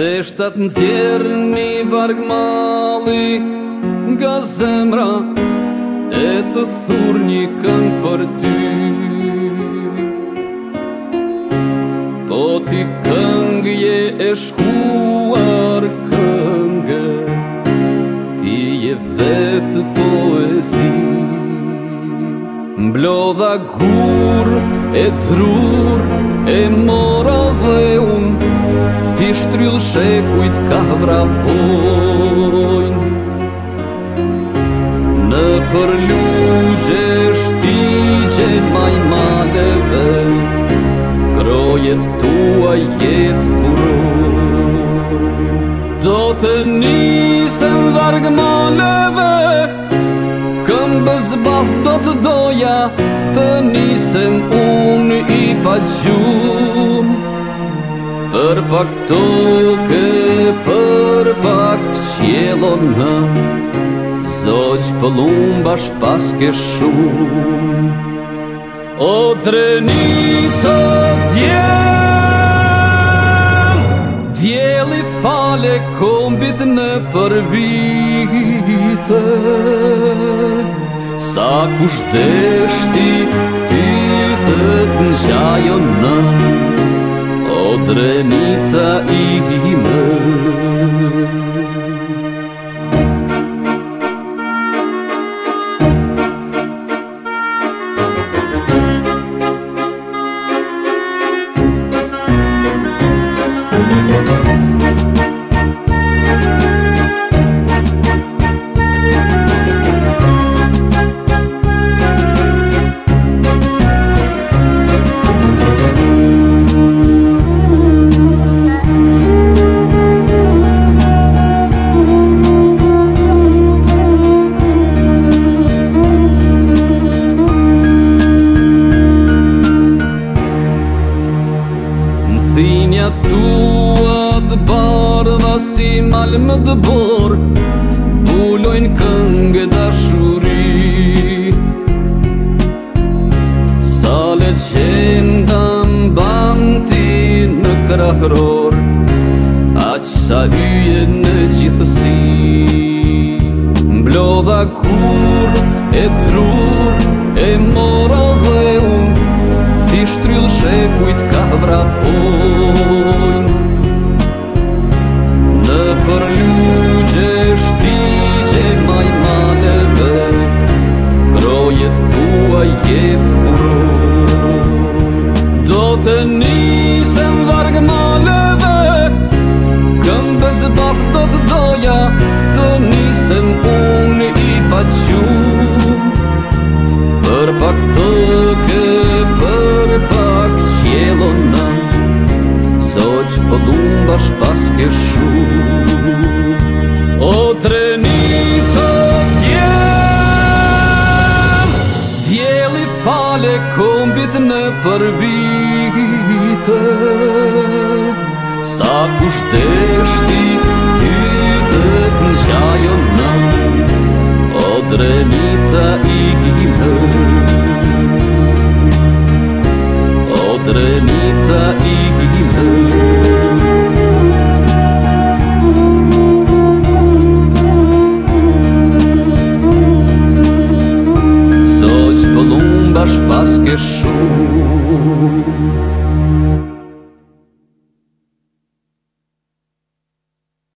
Dhe shtatë në tjerë një vargë mali Nga zemra e të thur një këngë për dy Po t'i këngë je e shkuar këngë Ti je vetë poezi Mblodha gurë e trurë Kujl shekujt ka vrapojn Në përlugje shtigje maj madheve Krojet tua jet përrojn Do të nisën varg maleve Këm bëzbaf do të doja Të nisën unë i pa gjumë Për pak të për pak të qelo në, Zoqë pëllumba shpaske shumë, O dreni të Djeli fale kombit në përvite, Sa kushteshti, titët në gjajo në, Jadrenica ime. si malë më dëbor Bullojnë këngë dhe shuri Sa le qenë dëmë ti në krahëror A sa yje në gjithësi Blodha kur e trur e mora dhe unë Ti shtryllë shekujt ka vrapojnë jetë uro Do të nisem vargë maleve Këmbës bath do të doja Do nisem unë i paqju Për pak të ke për pak qjelon në Soq pëllumbash po paske shumë për vite sa kushteshti vite në zhajona o drenica i hime o drenica i hime sot që të lumbash Senhor.